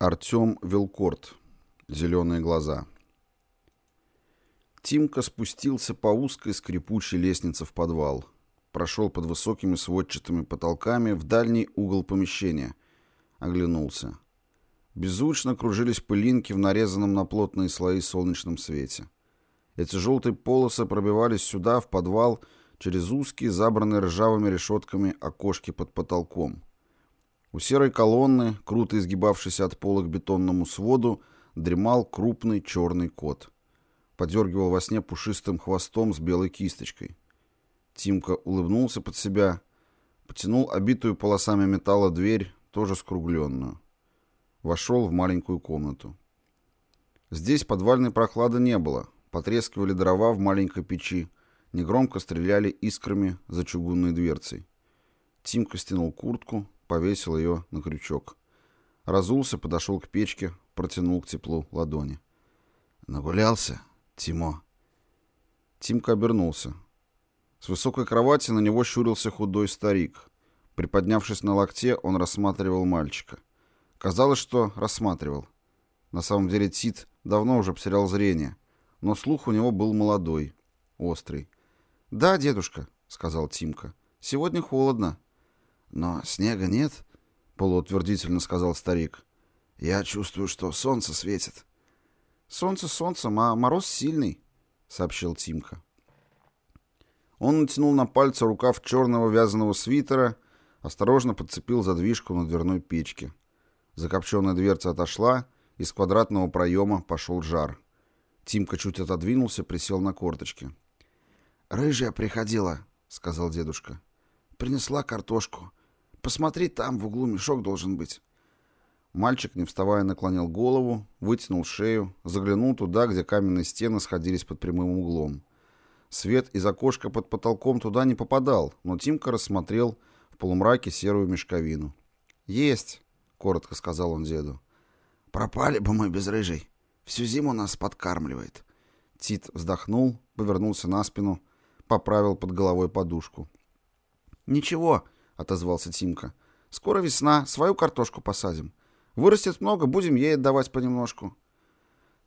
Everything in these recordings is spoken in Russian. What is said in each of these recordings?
Артем Вилкорт. Зеленые глаза. Тимка спустился по узкой скрипучей лестнице в подвал. Прошел под высокими сводчатыми потолками в дальний угол помещения. Оглянулся. Беззвучно кружились пылинки в нарезанном на плотные слои солнечном свете. Эти желтые полосы пробивались сюда, в подвал, через узкие, забранные ржавыми решетками окошки под потолком. У серой колонны, круто изгибавшейся от пола к бетонному своду, дремал крупный черный кот. Подергивал во сне пушистым хвостом с белой кисточкой. Тимка улыбнулся под себя, потянул обитую полосами металла дверь, тоже скругленную. Вошел в маленькую комнату. Здесь подвальной прохлады не было. Потрескивали дрова в маленькой печи, негромко стреляли искрами за чугунной дверцей. Тимка стянул куртку, повесил ее на крючок. Разулся, подошел к печке, протянул к теплу ладони. «Нагулялся, Тимо?» Тимка обернулся. С высокой кровати на него щурился худой старик. Приподнявшись на локте, он рассматривал мальчика. Казалось, что рассматривал. На самом деле Тит давно уже потерял зрение, но слух у него был молодой, острый. «Да, дедушка», — сказал Тимка, — «сегодня холодно». «Но снега нет», — полуутвердительно сказал старик. «Я чувствую, что солнце светит». «Солнце солнцем, а мороз сильный», — сообщил Тимка. Он натянул на пальцы рукав черного вязаного свитера, осторожно подцепил задвижку на дверной печке. Закопченная дверца отошла, из квадратного проема пошел жар. Тимка чуть отодвинулся, присел на корточки. «Рыжая приходила», — сказал дедушка. «Принесла картошку. Посмотри, там в углу мешок должен быть». Мальчик, не вставая, наклонил голову, вытянул шею, заглянул туда, где каменные стены сходились под прямым углом. Свет из окошка под потолком туда не попадал, но Тимка рассмотрел в полумраке серую мешковину. «Есть», — коротко сказал он деду. «Пропали бы мы без рыжей. Всю зиму нас подкармливает». Тит вздохнул, повернулся на спину, поправил под головой подушку. «Ничего», отозвался Тимка. «Скоро весна, свою картошку посадим. Вырастет много, будем ей отдавать понемножку».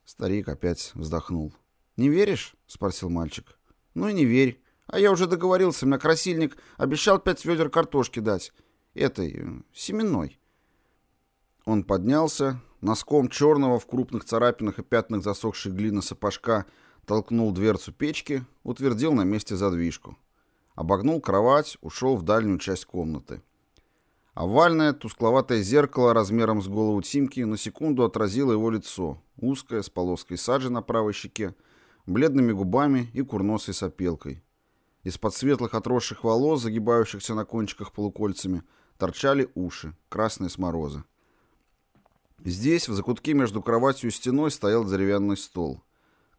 Старик опять вздохнул. «Не веришь?» — спросил мальчик. «Ну и не верь. А я уже договорился, мне красильник обещал пять ведер картошки дать. Этой, э, семенной». Он поднялся, носком черного в крупных царапинах и пятнах засохшей глины сапожка толкнул дверцу печки, утвердил на месте задвижку. Обогнул кровать, ушел в дальнюю часть комнаты. Овальное, тускловатое зеркало размером с голову Тимки на секунду отразило его лицо, узкое, с полоской сажи на правой щеке, бледными губами и курносой сопелкой. Из-под светлых отросших волос, загибающихся на кончиках полукольцами, торчали уши, красные с мороза. Здесь, в закутке между кроватью и стеной, стоял деревянный стол.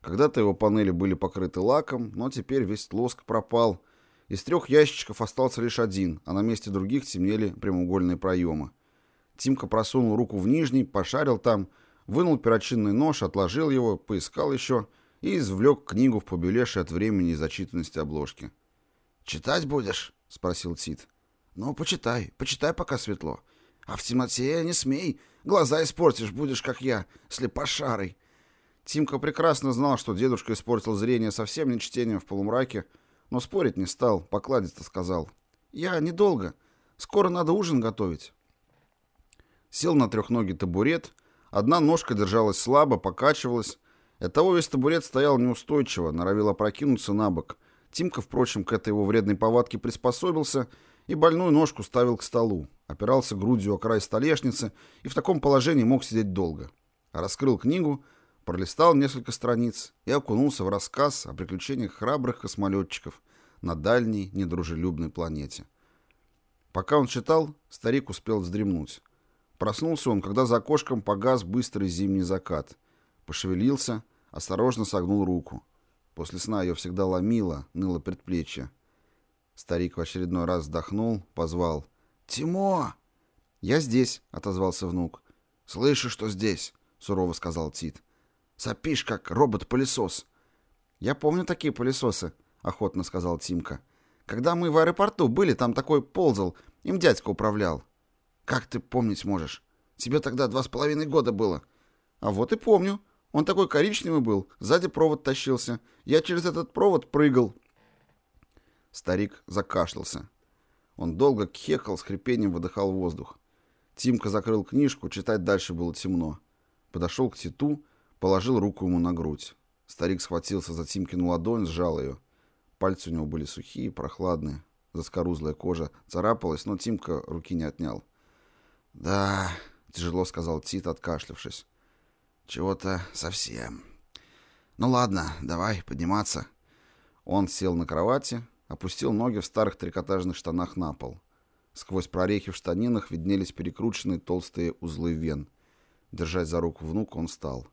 Когда-то его панели были покрыты лаком, но теперь весь лоск пропал — из трех ящичков остался лишь один, а на месте других темнели прямоугольные проемы. Тимка просунул руку в нижний, пошарил там, вынул перочинный нож, отложил его, поискал еще и извлек книгу в побелевшей от времени и зачитанности обложки. «Читать будешь?» — спросил Тит. «Ну, почитай, почитай, пока светло. А в темноте не смей, глаза испортишь, будешь, как я, слепошарый». Тимка прекрасно знал, что дедушка испортил зрение совсем не чтением в полумраке, но спорить не стал, покладисто сказал. «Я недолго. Скоро надо ужин готовить». Сел на трехногий табурет. Одна ножка держалась слабо, покачивалась. Оттого весь табурет стоял неустойчиво, норовил опрокинуться на бок. Тимка, впрочем, к этой его вредной повадке приспособился и больную ножку ставил к столу. Опирался грудью о край столешницы и в таком положении мог сидеть долго. Раскрыл книгу, пролистал несколько страниц и окунулся в рассказ о приключениях храбрых космолетчиков на дальней, недружелюбной планете. Пока он читал, старик успел вздремнуть. Проснулся он, когда за окошком погас быстрый зимний закат. Пошевелился, осторожно согнул руку. После сна ее всегда ломило, ныло предплечье. Старик в очередной раз вздохнул, позвал. «Тимо!» «Я здесь», — отозвался внук. «Слышишь, что здесь?» — сурово сказал Тит. Сопишь, как робот-пылесос. Я помню такие пылесосы, охотно сказал Тимка. Когда мы в аэропорту были, там такой ползал, им дядька управлял. Как ты помнить можешь? Тебе тогда два с половиной года было». «А вот и помню. Он такой коричневый был, сзади провод тащился. Я через этот провод прыгал». Старик закашлялся. Он долго кхекал, с хрипением выдыхал воздух. Тимка закрыл книжку, читать дальше было темно. Подошел к Титу, положил руку ему на грудь. Старик схватился за Тимкину ладонь, сжал ее. Пальцы у него были сухие, прохладные. Заскорузлая кожа царапалась, но Тимка руки не отнял. «Да», — тяжело сказал Тит, откашлявшись. «Чего-то совсем. Ну ладно, давай подниматься». Он сел на кровати, опустил ноги в старых трикотажных штанах на пол. Сквозь прорехи в штанинах виднелись перекрученные толстые узлы вен. Держась за руку внука, он встал.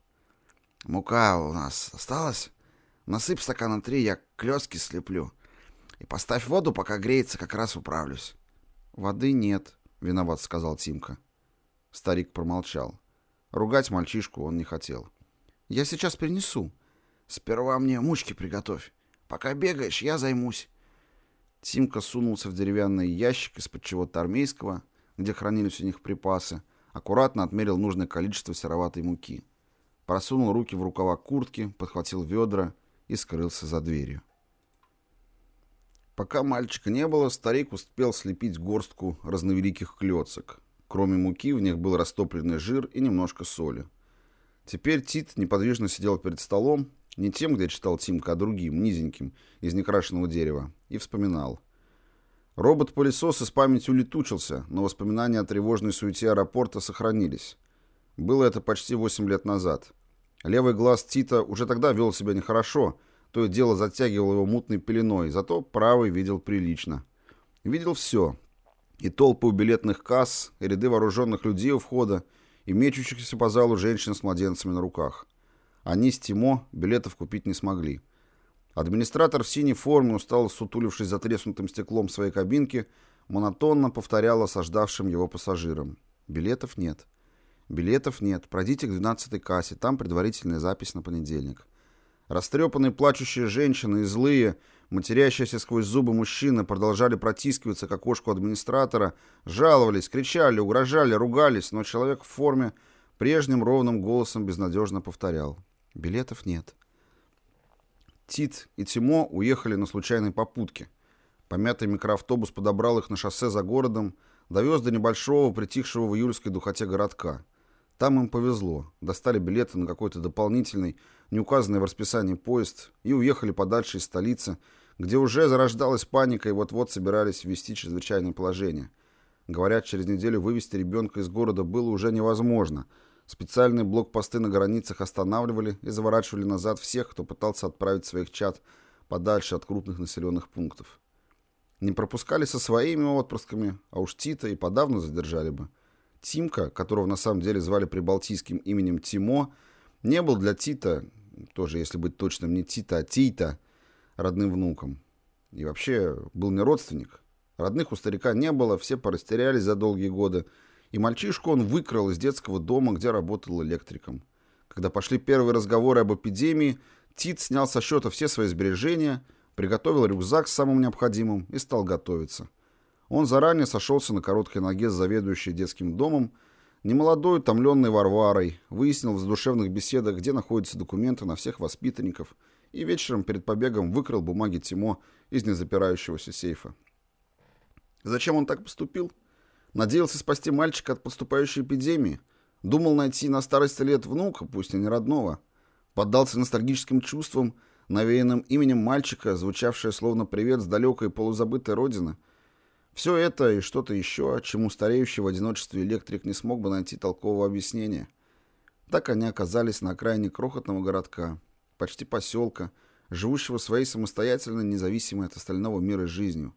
«Мука у нас осталась? Насыпь стакана три, я клёски слеплю. И поставь воду, пока греется, как раз управлюсь». «Воды нет», — виноват сказал Тимка. Старик промолчал. Ругать мальчишку он не хотел. «Я сейчас принесу. Сперва мне мучки приготовь. Пока бегаешь, я займусь». Тимка сунулся в деревянный ящик из-под чего-то армейского, где хранились у них припасы, аккуратно отмерил нужное количество сероватой муки. Просунул руки в рукава куртки, подхватил ведра и скрылся за дверью. Пока мальчика не было, старик успел слепить горстку разновеликих клеток. Кроме муки в них был растопленный жир и немножко соли. Теперь Тит неподвижно сидел перед столом, не тем, где читал Тимка, а другим, низеньким, из некрашенного дерева, и вспоминал. Робот-пылесос из памяти улетучился, но воспоминания о тревожной суете аэропорта сохранились. Было это почти 8 лет назад. Левый глаз Тита уже тогда вел себя нехорошо, то и дело затягивал его мутной пеленой, зато правый видел прилично. Видел все. И толпы у билетных касс, и ряды вооруженных людей у входа, и мечущихся по залу женщин с младенцами на руках. Они с Тимо билетов купить не смогли. Администратор в синей форме, устало сутулившись за треснутым стеклом своей кабинки, монотонно повторял осаждавшим его пассажирам. «Билетов нет. Билетов нет. Пройдите к 12-й кассе. Там предварительная запись на понедельник». Растрепанные плачущие женщины и злые, матерящиеся сквозь зубы мужчины продолжали протискиваться к окошку администратора, жаловались, кричали, угрожали, ругались, но человек в форме прежним ровным голосом безнадежно повторял. Билетов нет. Тит и Тимо уехали на случайной попутке. Помятый микроавтобус подобрал их на шоссе за городом, довез до небольшого, притихшего в июльской духоте городка. Там им повезло. Достали билеты на какой-то дополнительный, не указанный в расписании поезд, и уехали подальше из столицы, где уже зарождалась паника и вот-вот собирались ввести чрезвычайное положение. Говорят, через неделю вывести ребенка из города было уже невозможно – Специальные блокпосты на границах останавливали и заворачивали назад всех, кто пытался отправить своих чад подальше от крупных населенных пунктов. Не пропускали со своими отпрысками, а уж Тита и подавно задержали бы. Тимка, которого на самом деле звали прибалтийским именем Тимо, не был для Тита, тоже если быть точным, не Тита, а Тита, родным внуком. И вообще был не родственник. Родных у старика не было, все порастерялись за долгие годы, и мальчишку он выкрал из детского дома, где работал электриком. Когда пошли первые разговоры об эпидемии, Тит снял со счета все свои сбережения, приготовил рюкзак с самым необходимым и стал готовиться. Он заранее сошелся на короткой ноге с заведующей детским домом, немолодой, томленной Варварой, выяснил в задушевных беседах, где находятся документы на всех воспитанников, и вечером перед побегом выкрал бумаги Тимо из незапирающегося сейфа. Зачем он так поступил? Надеялся спасти мальчика от подступающей эпидемии. Думал найти на старости лет внука, пусть и не родного. Поддался ностальгическим чувствам, навеянным именем мальчика, звучавшее словно привет с далекой полузабытой родины. Все это и что-то еще, чему стареющий в одиночестве электрик не смог бы найти толкового объяснения. Так они оказались на окраине крохотного городка, почти поселка, живущего своей самостоятельно независимой от остального мира жизнью.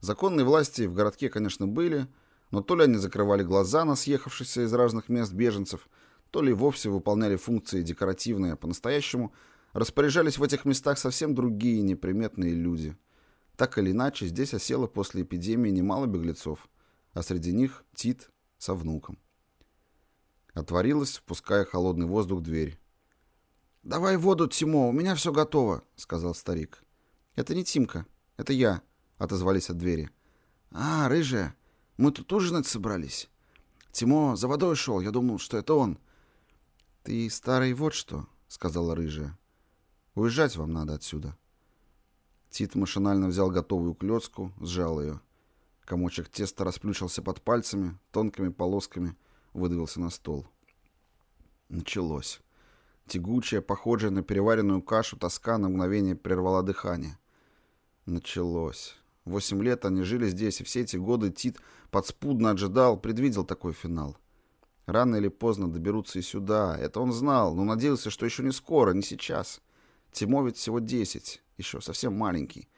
Законные власти в городке, конечно, были – но то ли они закрывали глаза на съехавшихся из разных мест беженцев, то ли вовсе выполняли функции декоративные, а по-настоящему распоряжались в этих местах совсем другие неприметные люди. Так или иначе, здесь осело после эпидемии немало беглецов, а среди них Тит со внуком. Отворилась, впуская холодный воздух, дверь. «Давай воду, Тимо, у меня все готово», — сказал старик. «Это не Тимка, это я», — отозвались от двери. «А, рыжая, мы тут ужинать собрались. Тимо за водой шел, я думал, что это он». «Ты старый вот что», — сказала рыжая. «Уезжать вам надо отсюда». Тит машинально взял готовую клетку, сжал ее. Комочек теста расплющился под пальцами, тонкими полосками выдавился на стол. Началось. Тягучая, похожая на переваренную кашу, тоска на мгновение прервала дыхание. Началось. Восемь лет они жили здесь, и все эти годы Тит подспудно ожидал, предвидел такой финал. Рано или поздно доберутся и сюда. Это он знал, но надеялся, что еще не скоро, не сейчас. Тимо ведь всего десять, еще совсем маленький.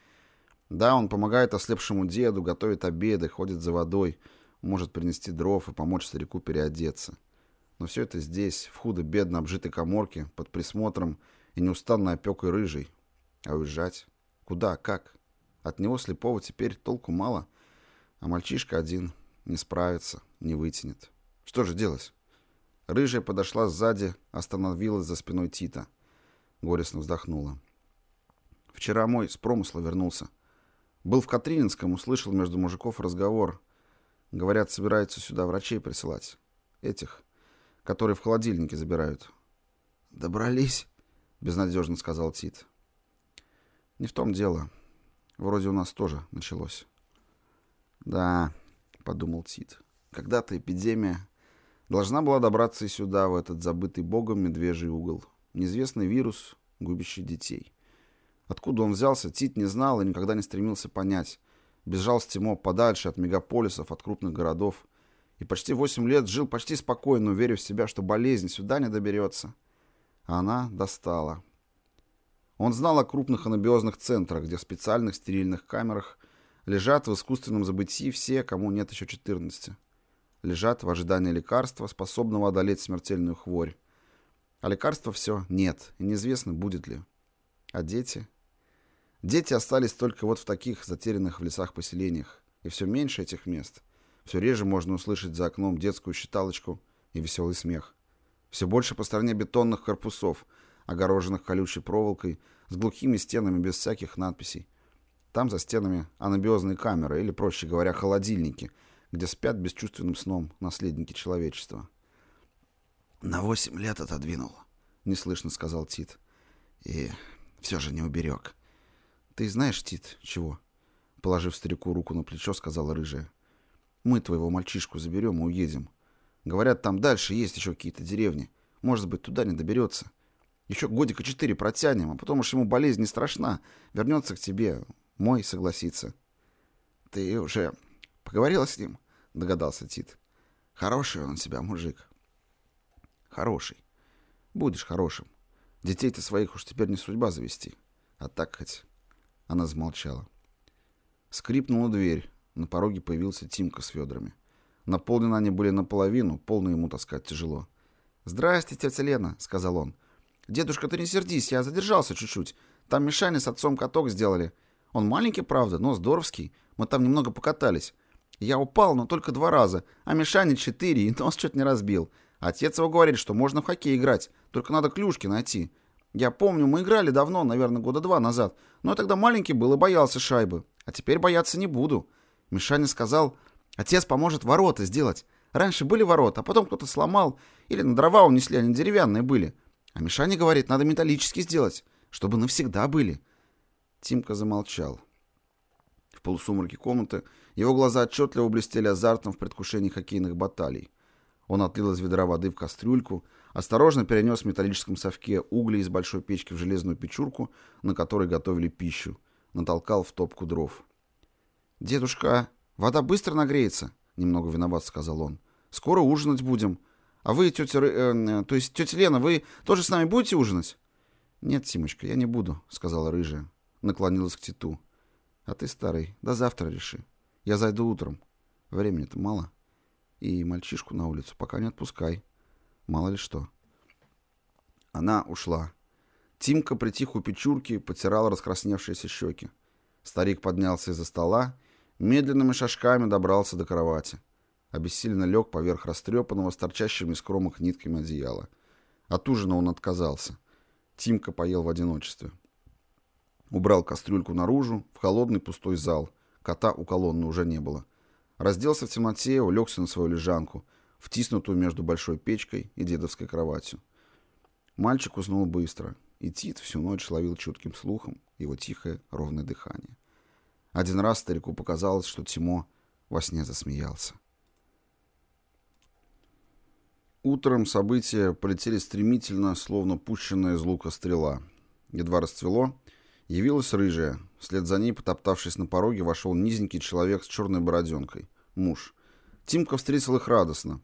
Да, он помогает ослепшему деду, готовит обеды, ходит за водой, может принести дров и помочь старику переодеться. Но все это здесь, в худо-бедно обжитой коморке, под присмотром и неустанной опекой рыжей. А уезжать? Куда? Как? От него слепого теперь толку мало, а мальчишка один не справится, не вытянет. Что же делать? Рыжая подошла сзади, остановилась за спиной Тита. Горестно вздохнула. Вчера мой с промысла вернулся. Был в Катрининском, услышал между мужиков разговор. Говорят, собираются сюда врачей присылать. Этих, которые в холодильнике забирают. «Добрались?» — безнадежно сказал Тит. «Не в том дело. Вроде у нас тоже началось». «Да», — подумал Тит, — «когда-то эпидемия должна была добраться и сюда, в этот забытый богом медвежий угол. Неизвестный вирус, губящий детей». Откуда он взялся, Тит не знал и никогда не стремился понять. Бежал с Тимо подальше от мегаполисов, от крупных городов. И почти восемь лет жил почти спокойно, уверив в себя, что болезнь сюда не доберется. А она достала. Он знал о крупных анабиозных центрах, где в специальных стерильных камерах лежат в искусственном забытии все, кому нет еще 14. Лежат в ожидании лекарства, способного одолеть смертельную хворь. А лекарства все нет, и неизвестно, будет ли. А дети? Дети остались только вот в таких затерянных в лесах поселениях. И все меньше этих мест. Все реже можно услышать за окном детскую считалочку и веселый смех. Все больше по стороне бетонных корпусов, огороженных колючей проволокой, с глухими стенами без всяких надписей. Там за стенами анабиозные камеры, или, проще говоря, холодильники, где спят бесчувственным сном наследники человечества. «На восемь лет отодвинул», — неслышно сказал Тит. «И все же не уберег. «Ты знаешь, Тит, чего?» Положив старику руку на плечо, сказала рыжая. «Мы твоего мальчишку заберем и уедем. Говорят, там дальше есть еще какие-то деревни. Может быть, туда не доберется. Еще годика четыре протянем, а потом уж ему болезнь не страшна. Вернется к тебе. Мой согласится». «Ты уже поговорила с ним?» — догадался Тит. «Хороший он у тебя мужик». «Хороший. Будешь хорошим. Детей-то своих уж теперь не судьба завести. А так хоть она замолчала. Скрипнула дверь. На пороге появился Тимка с ведрами. Наполнены они были наполовину, полно ему таскать тяжело. «Здрасте, тетя Лена», — сказал он. «Дедушка, ты не сердись, я задержался чуть-чуть. Там Мишане с отцом каток сделали. Он маленький, правда, но здоровский. Мы там немного покатались. Я упал, но только два раза, а Мишане четыре, и нос чуть не разбил. Отец его говорит, что можно в хоккей играть, только надо клюшки найти. Я помню, мы играли давно, наверное, года два назад, но я тогда маленький был и боялся шайбы. А теперь бояться не буду. Мишаня сказал, отец поможет ворота сделать. Раньше были ворота, а потом кто-то сломал, или на дрова унесли, они деревянные были. А Мишаня говорит, надо металлические сделать, чтобы навсегда были. Тимка замолчал. В полусумраке комнаты его глаза отчетливо блестели азартом в предвкушении хоккейных баталий. Он отлил из ведра воды в кастрюльку, осторожно перенес в металлическом совке угли из большой печки в железную печурку, на которой готовили пищу, натолкал в топку дров. «Дедушка, вода быстро нагреется», — немного виноват сказал он. «Скоро ужинать будем. А вы, тетя, э, то есть тетя Лена, вы тоже с нами будете ужинать?» «Нет, Тимочка, я не буду», — сказала рыжая. Наклонилась к Титу. «А ты, старый, до завтра реши. Я зайду утром. Времени-то мало. И мальчишку на улицу пока не отпускай». Мало ли что. Она ушла. Тимка притих у печурки, потирал раскрасневшиеся щеки. Старик поднялся из-за стола, медленными шажками добрался до кровати. Обессиленно лег поверх растрепанного с торчащими из нитками одеяла. От ужина он отказался. Тимка поел в одиночестве. Убрал кастрюльку наружу, в холодный пустой зал. Кота у колонны уже не было. Разделся в темноте, улегся на свою лежанку. Втиснутую между большой печкой и дедовской кроватью. Мальчик уснул быстро, и Тит всю ночь ловил чутким слухом его тихое, ровное дыхание. Один раз старику показалось, что Тимо во сне засмеялся. Утром события полетели стремительно, словно пущенная из лука стрела. Едва расцвело, явилась рыжая. Вслед за ней, потоптавшись на пороге, вошел низенький человек с черной бороденкой. Муж. Тимка встретил их радостно.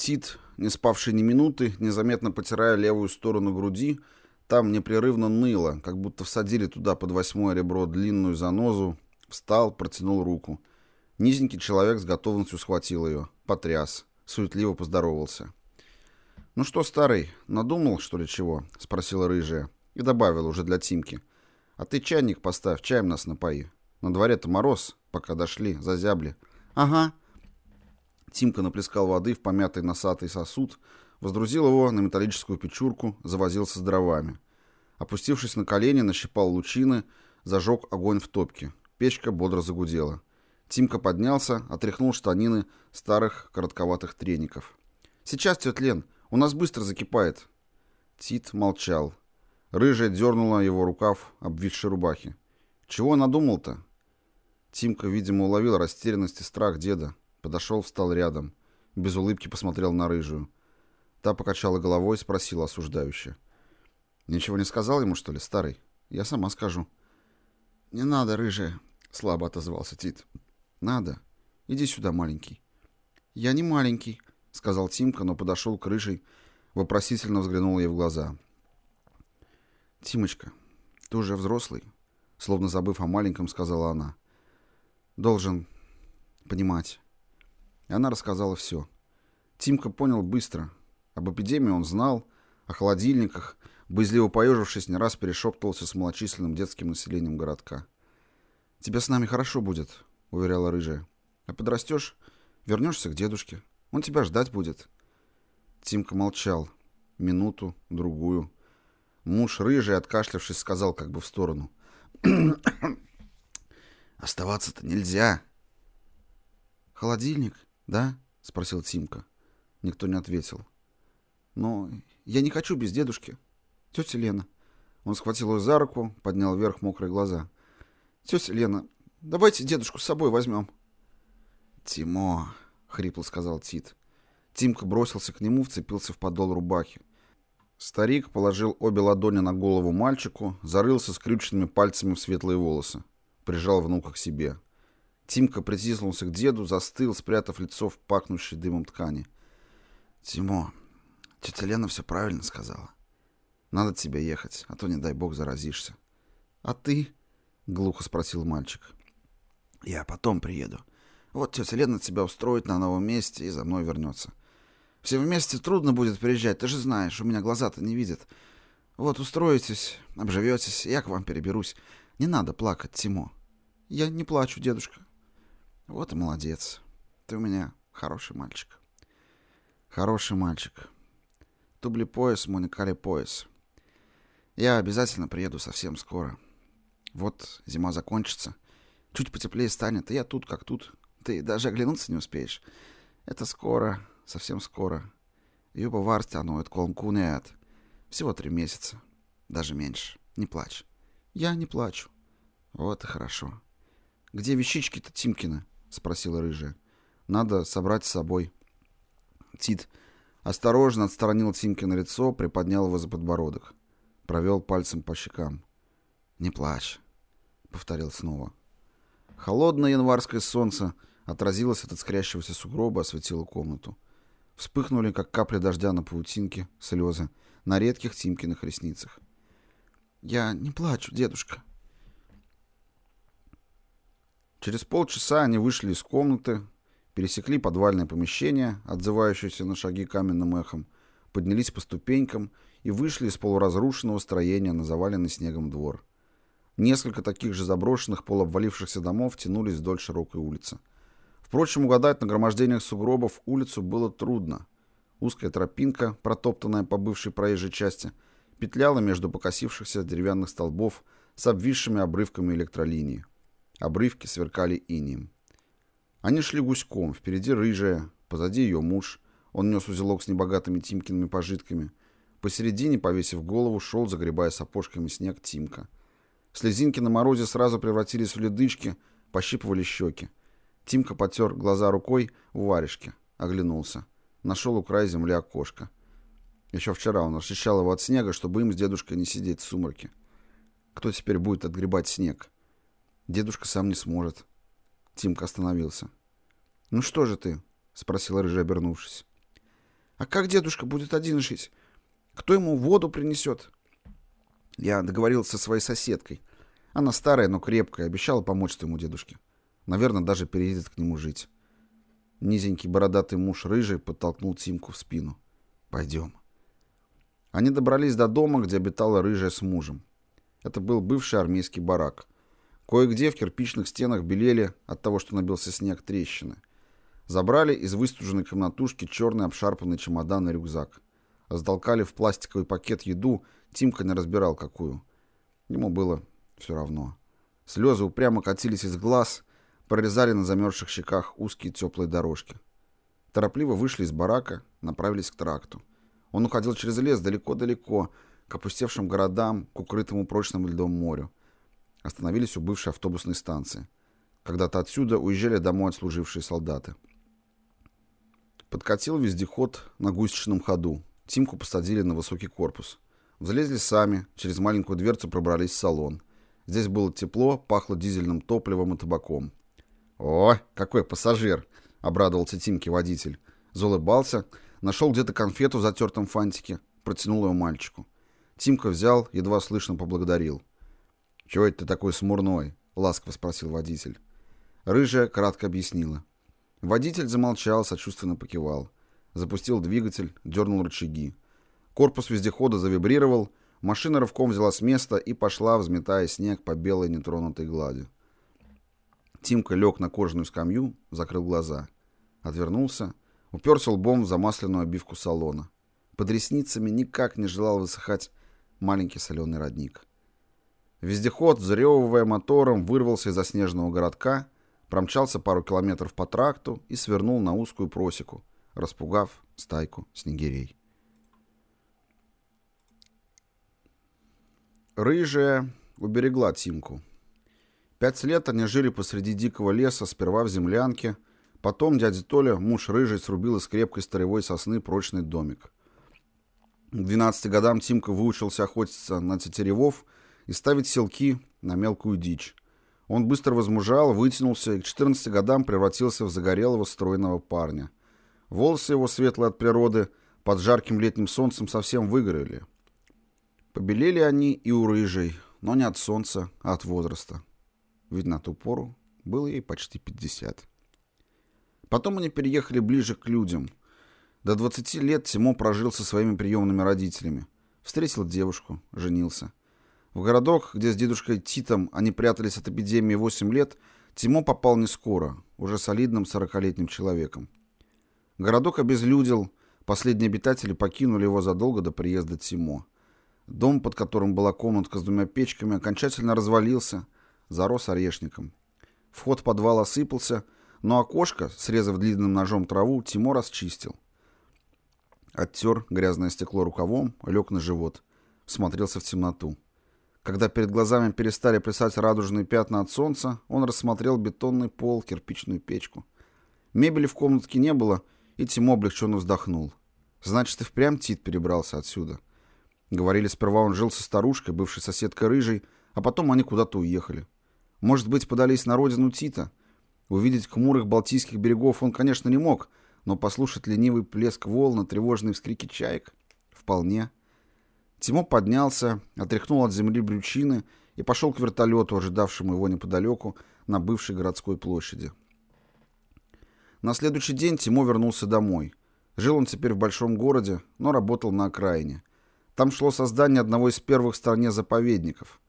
Тит, не спавший ни минуты, незаметно потирая левую сторону груди, там непрерывно ныло, как будто всадили туда под восьмое ребро длинную занозу, встал, протянул руку. Низенький человек с готовностью схватил ее, потряс, суетливо поздоровался. «Ну что, старый, надумал, что ли, чего?» — спросила рыжая. И добавила уже для Тимки. «А ты чайник поставь, чаем нас напои. На дворе-то мороз, пока дошли, зазябли». «Ага». Тимка наплескал воды в помятый носатый сосуд, Воздрузил его на металлическую печурку, завозился с дровами. Опустившись на колени, нащипал лучины, зажег огонь в топке. Печка бодро загудела. Тимка поднялся, отряхнул штанины старых коротковатых треников. «Сейчас, тетя Лен, у нас быстро закипает». Тит молчал. Рыжая дернула его рукав обвисшей рубахи. «Чего надумал-то?» Тимка, видимо, уловил растерянность и страх деда. Подошел, встал рядом. Без улыбки посмотрел на рыжую. Та покачала головой и спросила осуждающе. «Ничего не сказал ему, что ли, старый? Я сама скажу». «Не надо, рыжая», — слабо отозвался Тит. «Надо. Иди сюда, маленький». «Я не маленький», — сказал Тимка, но подошел к рыжей, вопросительно взглянул ей в глаза. «Тимочка, ты уже взрослый?» Словно забыв о маленьком, сказала она. «Должен понимать». И она рассказала все. Тимка понял быстро, об эпидемии он знал, о холодильниках, боязливо поежившись, не раз перешептывался с малочисленным детским населением городка. «Тебе с нами хорошо будет», — уверяла рыжая. «А подрастешь, вернешься к дедушке. Он тебя ждать будет». Тимка молчал. Минуту, другую. Муж рыжий, откашлявшись, сказал как бы в сторону. «Оставаться-то нельзя». «Холодильник, да?» — спросил Тимка. Никто не ответил. Но я не хочу без дедушки. Тетя Лена. Он схватил ее за руку, поднял вверх мокрые глаза. Тетя Лена, давайте дедушку с собой возьмем. Тимо, хрипло сказал Тит. Тимка бросился к нему, вцепился в подол рубахи. Старик положил обе ладони на голову мальчику, зарылся скрюченными пальцами в светлые волосы. Прижал внука к себе. Тимка притиснулся к деду, застыл, спрятав лицо в пахнущей дымом ткани. «Тимо, Тетя Лена все правильно сказала. Надо тебе ехать, а то, не дай бог, заразишься. — А ты? — глухо спросил мальчик. — Я потом приеду. Вот тетя Лена тебя устроит на новом месте и за мной вернется. Всем вместе трудно будет приезжать, ты же знаешь, у меня глаза-то не видят. Вот устроитесь, обживетесь, я к вам переберусь. Не надо плакать, Тимо. Я не плачу, дедушка. Вот и молодец. Ты у меня хороший мальчик. Хороший мальчик. Тубли пояс, Моникали пояс. Я обязательно приеду совсем скоро. Вот зима закончится. Чуть потеплее станет, и я тут как тут. Ты даже оглянуться не успеешь. Это скоро, совсем скоро. Юба варсти оно, это колмкунет. Всего три месяца. Даже меньше. Не плачь. Я не плачу. Вот и хорошо. Где вещички-то Тимкина? Спросила рыжая. Надо собрать с собой. Тит Осторожно отстранил Тимкино лицо, приподнял его за подбородок. Провел пальцем по щекам. «Не плачь», — повторил снова. Холодное январское солнце отразилось от искрящегося сугроба, осветило комнату. Вспыхнули, как капли дождя на паутинке, слезы на редких Тимкиных ресницах. «Я не плачу, дедушка». Через полчаса они вышли из комнаты, пересекли подвальное помещение, отзывающееся на шаги каменным эхом, поднялись по ступенькам и вышли из полуразрушенного строения на заваленный снегом двор. Несколько таких же заброшенных, полуобвалившихся домов тянулись вдоль широкой улицы. Впрочем, угадать на громождениях сугробов улицу было трудно. Узкая тропинка, протоптанная по бывшей проезжей части, петляла между покосившихся деревянных столбов с обвисшими обрывками электролинии. Обрывки сверкали инием. Они шли гуськом, впереди рыжая, Позади ее муж. Он нес узелок с небогатыми Тимкиными пожитками. Посередине, повесив голову, шел, загребая сапожками снег, Тимка. Слезинки на морозе сразу превратились в ледышки, пощипывали щеки. Тимка потер глаза рукой у варежки, оглянулся. Нашел у края земли окошко. Еще вчера он расчищал его от снега, чтобы им с дедушкой не сидеть в сумраке. Кто теперь будет отгребать снег? Дедушка сам не сможет. Тимка остановился. «Ну что же ты?» — спросила рыжая, обернувшись. «А как дедушка будет один жить? Кто ему воду принесет?» Я договорился со своей соседкой. Она старая, но крепкая, обещала помочь твоему дедушке. Наверное, даже переедет к нему жить. Низенький бородатый муж рыжий подтолкнул Тимку в спину. «Пойдем». Они добрались до дома, где обитала рыжая с мужем. Это был бывший армейский барак. Кое-где в кирпичных стенах белели от того, что набился снег, трещины. Забрали из выстуженной комнатушки черный обшарпанный чемодан и рюкзак. Сдолкали в пластиковый пакет еду, Тимка не разбирал какую. Ему было все равно. Слезы упрямо катились из глаз, прорезали на замерзших щеках узкие теплые дорожки. Торопливо вышли из барака, направились к тракту. Он уходил через лес далеко-далеко, к опустевшим городам, к укрытому прочным льдом морю. Остановились у бывшей автобусной станции. Когда-то отсюда уезжали домой отслужившие солдаты. Подкатил вездеход на гусечном ходу. Тимку посадили на высокий корпус. Взлезли сами, через маленькую дверцу пробрались в салон. Здесь было тепло, пахло дизельным топливом и табаком. «О, какой пассажир!» — обрадовался Тимке водитель. Заулыбался, нашел где-то конфету в затертом фантике, протянул ее мальчику. Тимка взял, едва слышно поблагодарил. «Чего это ты такой смурной?» — ласково спросил водитель. Рыжая кратко объяснила. Водитель замолчал, сочувственно покивал. Запустил двигатель, дернул рычаги. Корпус вездехода завибрировал, машина рывком взяла с места и пошла, взметая снег по белой нетронутой глади. Тимка лег на кожаную скамью, закрыл глаза. Отвернулся, уперся лбом в замасленную обивку салона. Под ресницами никак не желал высыхать маленький соленый родник. Вездеход, взрёвывая мотором, вырвался из заснеженного городка, промчался пару километров по тракту и свернул на узкую просеку, распугав стайку снегирей. Рыжая уберегла Тимку. Пять лет они жили посреди дикого леса, сперва в землянке, потом дядя Толя, муж рыжий, срубил из крепкой старевой сосны прочный домик. К 12 годам Тимка выучился охотиться на тетеревов и ставить селки на мелкую дичь. Он быстро возмужал, вытянулся и к 14 годам превратился в загорелого стройного парня. Волосы его, светлые от природы, под жарким летним солнцем совсем выгорели. Побелели они и у рыжей, но не от солнца, а от возраста. Ведь на ту пору было ей почти 50. Потом они переехали ближе к людям. До 20 лет Тимо прожил со своими приемными родителями. Встретил девушку, женился. В городок, где с дедушкой Титом они прятались от эпидемии 8 лет, Тимо попал не скоро, уже солидным 40-летним человеком. Городок обезлюдил, последние обитатели покинули его задолго до приезда Тимо. Дом, под которым была комнатка с двумя печками, окончательно развалился, зарос орешником. Вход в подвал осыпался, но окошко, срезав длинным ножом траву, Тимур расчистил. Оттер грязное стекло рукавом, лег на живот, смотрелся в темноту. Когда перед глазами перестали плясать радужные пятна от солнца, он рассмотрел бетонный пол, кирпичную печку. Мебели в комнатке не было, и Тимо облегченно вздохнул. Значит, и впрямь Тит перебрался отсюда. — Говорили, сперва он жил со старушкой, бывшей соседкой Рыжей, а потом они куда-то уехали. Может быть, подались на родину Тита? Увидеть хмурых Балтийских берегов он, конечно, не мог, но послушать ленивый плеск волн, тревожные вскрики чаек — вполне. Тимо поднялся, отряхнул от земли брючины и пошел к вертолету, ожидавшему его неподалеку, на бывшей городской площади. На следующий день Тимо вернулся домой. Жил он теперь в большом городе, но работал на окраине — там шло создание одного из первых в стране заповедников.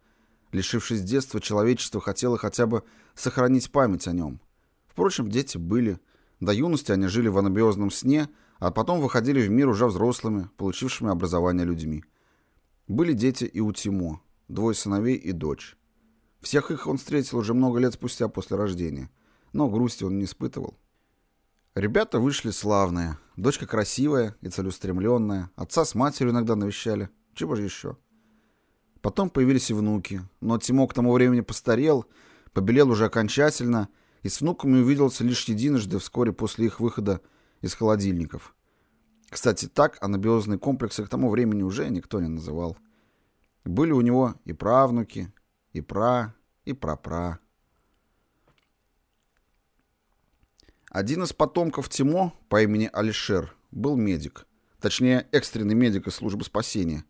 Лишившись детства, человечество хотело хотя бы сохранить память о нем. Впрочем, дети были. До юности они жили в анабиозном сне, а потом выходили в мир уже взрослыми, получившими образование людьми. Были дети и у Тимо, двое сыновей и дочь. Всех их он встретил уже много лет спустя после рождения, но грусти он не испытывал. Ребята вышли славные. Дочка красивая и целеустремленная. Отца с матерью иногда навещали. Чего же еще? Потом появились и внуки. Но Тимо к тому времени постарел, побелел уже окончательно, и с внуками увиделся лишь единожды вскоре после их выхода из холодильников. Кстати, так анабиозные комплексы к тому времени уже никто не называл. Были у него и правнуки, и пра, и прапра. Один из потомков Тимо по имени Алишер был медик, точнее экстренный медик из службы спасения,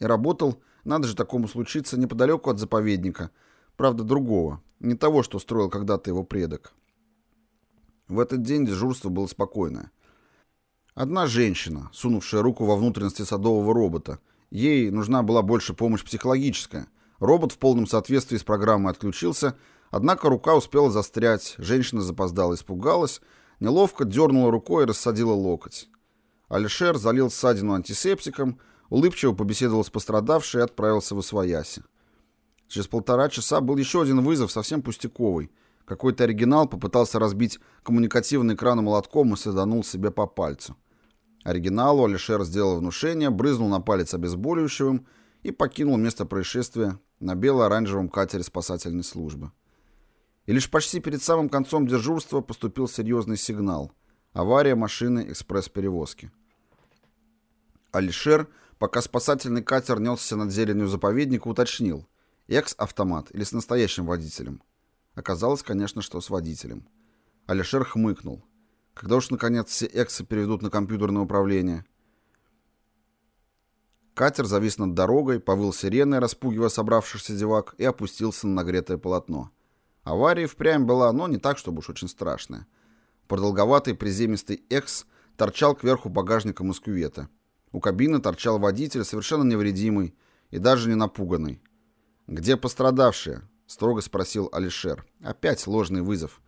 и работал, надо же такому случиться, неподалеку от заповедника, правда другого, не того, что строил когда-то его предок. В этот день дежурство было спокойное. Одна женщина, сунувшая руку во внутренности садового робота, ей нужна была больше помощь психологическая. Робот в полном соответствии с программой отключился – Однако рука успела застрять, женщина запоздала, испугалась, неловко дернула рукой и рассадила локоть. Алишер залил ссадину антисептиком, улыбчиво побеседовал с пострадавшей и отправился в Освояси. Через полтора часа был еще один вызов, совсем пустяковый. Какой-то оригинал попытался разбить коммуникативный экран молотком и саданул себе по пальцу. Оригиналу Алишер сделал внушение, брызнул на палец обезболивающим и покинул место происшествия на бело-оранжевом катере спасательной службы. И лишь почти перед самым концом дежурства поступил серьезный сигнал. Авария машины экспресс-перевозки. Алишер, пока спасательный катер несся над зеленью заповедника, уточнил, экс-автомат или с настоящим водителем. Оказалось, конечно, что с водителем. Алишер хмыкнул. Когда уж, наконец, все эксы переведут на компьютерное управление? Катер завис над дорогой, повыл сиреной, распугивая собравшихся зевак, и опустился на нагретое полотно. Авария впрямь была, но не так, чтобы уж очень страшная. Продолговатый приземистый «Экс» торчал кверху багажником из кювета. У кабины торчал водитель, совершенно невредимый и даже не напуганный. «Где пострадавшие?» — строго спросил Алишер. Опять ложный вызов.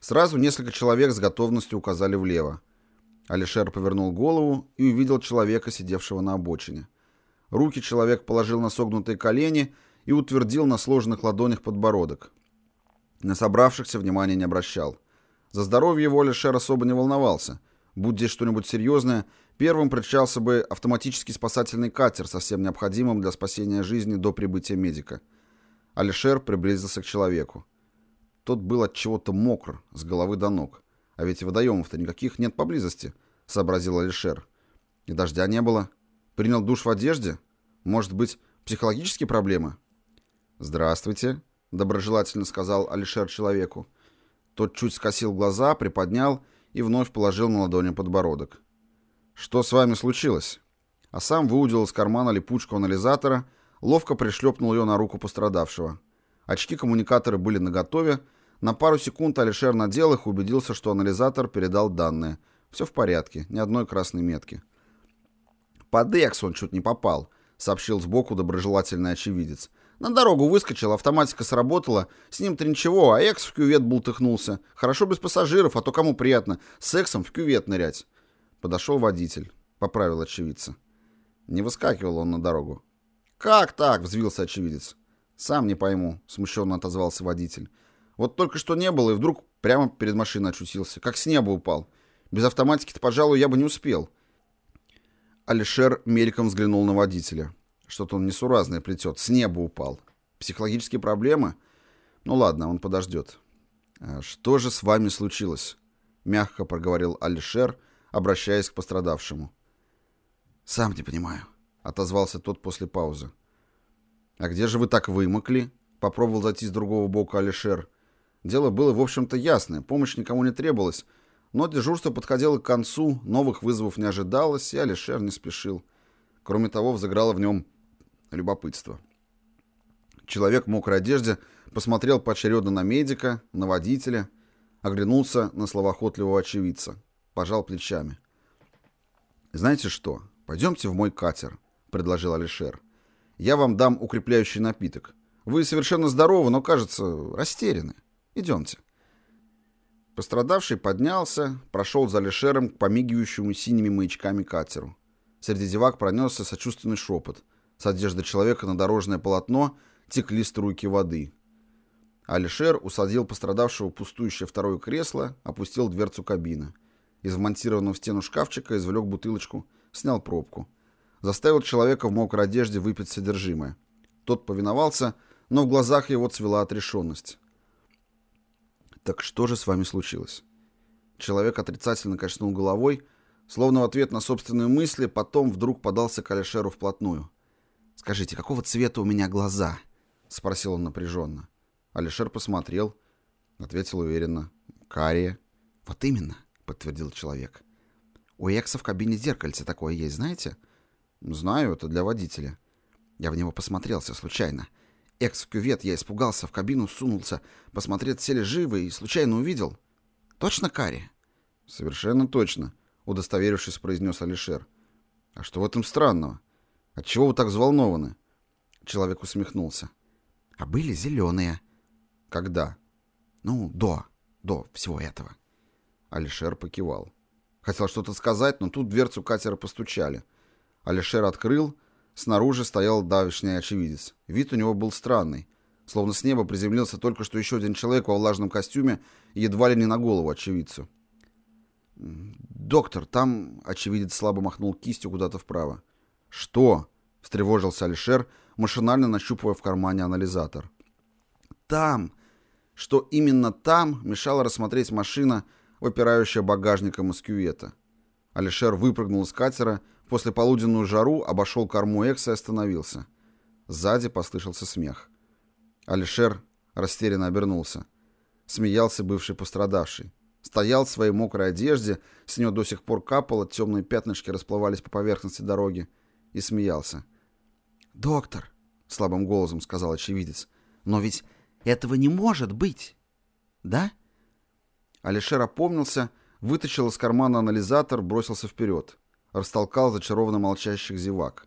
Сразу несколько человек с готовностью указали влево. Алишер повернул голову и увидел человека, сидевшего на обочине. Руки человек положил на согнутые колени и утвердил на сложенных ладонях подбородок. На собравшихся внимания не обращал. За здоровье его Алишер особо не волновался. Будь здесь что-нибудь серьезное, первым причался бы автоматический спасательный катер со всем необходимым для спасения жизни до прибытия медика. Алишер приблизился к человеку. Тот был от чего-то мокр, с головы до ног. А ведь водоемов-то никаких нет поблизости, сообразил Алишер. И дождя не было. Принял душ в одежде? Может быть, психологические проблемы? «Здравствуйте», — доброжелательно сказал Алишер человеку. Тот чуть скосил глаза, приподнял и вновь положил на ладони подбородок. «Что с вами случилось?» А сам выудил из кармана липучку анализатора, ловко пришлепнул ее на руку пострадавшего. Очки-коммуникаторы были наготове. На пару секунд Алишер надел их убедился, что анализатор передал данные. Все в порядке, ни одной красной метки. «Под Экс он чуть не попал», — сообщил сбоку доброжелательный очевидец. На дорогу выскочил, автоматика сработала. С ним-то ничего, а экс в кювет бултыхнулся. Хорошо без пассажиров, а то кому приятно с сексом в кювет нырять. Подошел водитель. Поправил очевидца. Не выскакивал он на дорогу. «Как так?» — взвился очевидец. «Сам не пойму», — смущенно отозвался водитель. «Вот только что не было, и вдруг прямо перед машиной очутился. Как с неба упал. Без автоматики-то, пожалуй, я бы не успел». Алишер мельком взглянул на водителя. Что-то он несуразное плетет. С неба упал. Психологические проблемы? Ну ладно, он подождет. А что же с вами случилось? Мягко проговорил Алишер, обращаясь к пострадавшему. Сам не понимаю, отозвался тот после паузы. А где же вы так вымокли? Попробовал зайти с другого бока Алишер. Дело было, в общем-то, ясное. Помощь никому не требовалась. Но дежурство подходило к концу, новых вызовов не ожидалось, и Алишер не спешил. Кроме того, взыграло в нем любопытство. Человек в мокрой одежде посмотрел поочередно на медика, на водителя, оглянулся на словоохотливого очевидца, пожал плечами. «Знаете что, пойдемте в мой катер», — предложил Алишер. «Я вам дам укрепляющий напиток. Вы совершенно здоровы, но, кажется, растеряны. Идемте». Пострадавший поднялся, прошел за Алишером к помигивающему синими маячками катеру. Среди зевак пронесся сочувственный шепот — с одежды человека на дорожное полотно текли струйки воды. Алишер усадил пострадавшего пустующее второе кресло, опустил дверцу кабины. Из вмонтированного в стену шкафчика извлек бутылочку, снял пробку. Заставил человека в мокрой одежде выпить содержимое. Тот повиновался, но в глазах его цвела отрешенность. «Так что же с вами случилось?» Человек отрицательно качнул головой, словно в ответ на собственные мысли, потом вдруг подался к Алишеру вплотную. «Скажите, какого цвета у меня глаза?» — спросил он напряженно. Алишер посмотрел, ответил уверенно. «Карие». «Вот именно», — подтвердил человек. «У Экса в кабине зеркальце такое есть, знаете?» «Знаю, это для водителя». Я в него посмотрелся случайно. Экс-кювет, я испугался, в кабину сунулся, посмотреть, все ли живы, и случайно увидел. «Точно Кари?» «Совершенно точно», — удостоверившись, произнес Алишер. «А что в этом странного? Отчего вы так взволнованы?» Человек усмехнулся. «А были зеленые». «Когда?» «Ну, до, до всего этого». Алишер покивал. Хотел что-то сказать, но тут дверцу катера постучали. Алишер открыл, снаружи стоял давишний очевидец. Вид у него был странный. Словно с неба приземлился только что еще один человек во влажном костюме и едва ли не на голову очевидцу. «Доктор, там...» — очевидец слабо махнул кистью куда-то вправо. «Что?» — встревожился Алишер, машинально нащупывая в кармане анализатор. «Там!» Что именно там мешало рассмотреть машина, выпирающая багажником из кювета. Алишер выпрыгнул из катера, после полуденную жару обошел корму Экса и остановился. Сзади послышался смех. Алишер растерянно обернулся. Смеялся бывший пострадавший. Стоял в своей мокрой одежде, с нее до сих пор капало, темные пятнышки расплывались по поверхности дороги. И смеялся. «Доктор», — слабым голосом сказал очевидец, — «но ведь этого не может быть, да?» Алишер опомнился, вытащил из кармана анализатор, бросился вперед. Растолкал зачарованно молчащих зевак.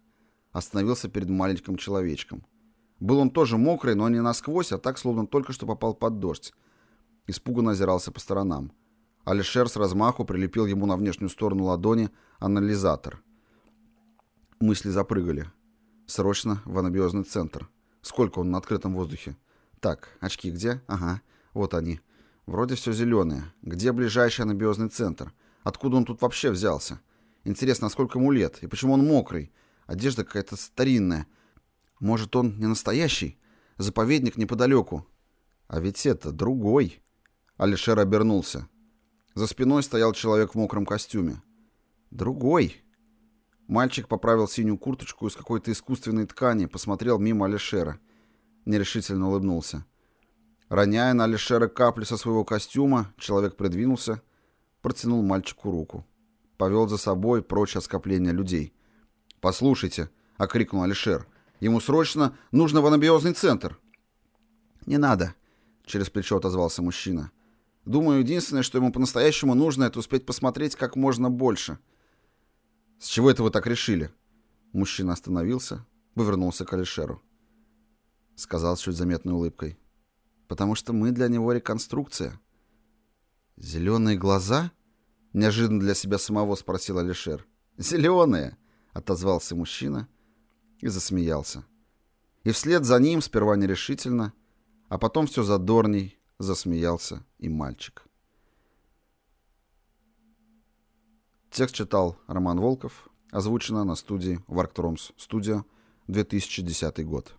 Остановился перед маленьким человечком. Был он тоже мокрый, но не насквозь, а так, словно только что попал под дождь. Испуганно озирался по сторонам. Алишер с размаху прилепил ему на внешнюю сторону ладони анализатор. Мысли запрыгали. Срочно в анабиозный центр. Сколько он на открытом воздухе? Так, очки где? Ага, вот они. Вроде все зеленое. Где ближайший анабиозный центр? Откуда он тут вообще взялся? Интересно, а сколько ему лет? И почему он мокрый? Одежда какая-то старинная. Может, он не настоящий? Заповедник неподалеку. А ведь это другой. Алишер обернулся. За спиной стоял человек в мокром костюме. Другой. Мальчик поправил синюю курточку из какой-то искусственной ткани, посмотрел мимо Алишера. Нерешительно улыбнулся. Роняя на Алишера капли со своего костюма, человек придвинулся, протянул мальчику руку. Повел за собой прочь от скопления людей. «Послушайте», — окрикнул Алишер, — Ему срочно нужно в анабиозный центр». «Не надо», — через плечо отозвался мужчина. «Думаю, единственное, что ему по-настоящему нужно, это успеть посмотреть как можно больше». «С чего это вы так решили?» Мужчина остановился, повернулся к Алишеру. Сказал с чуть заметной улыбкой. «Потому что мы для него реконструкция». «Зеленые глаза?» — неожиданно для себя самого спросил Алишер. «Зеленые!» — отозвался мужчина — и засмеялся. И вслед за ним, сперва нерешительно, а потом все задорней, засмеялся и мальчик. Текст читал Роман Волков, озвучено на студии Варктромс Студио, 2010 год.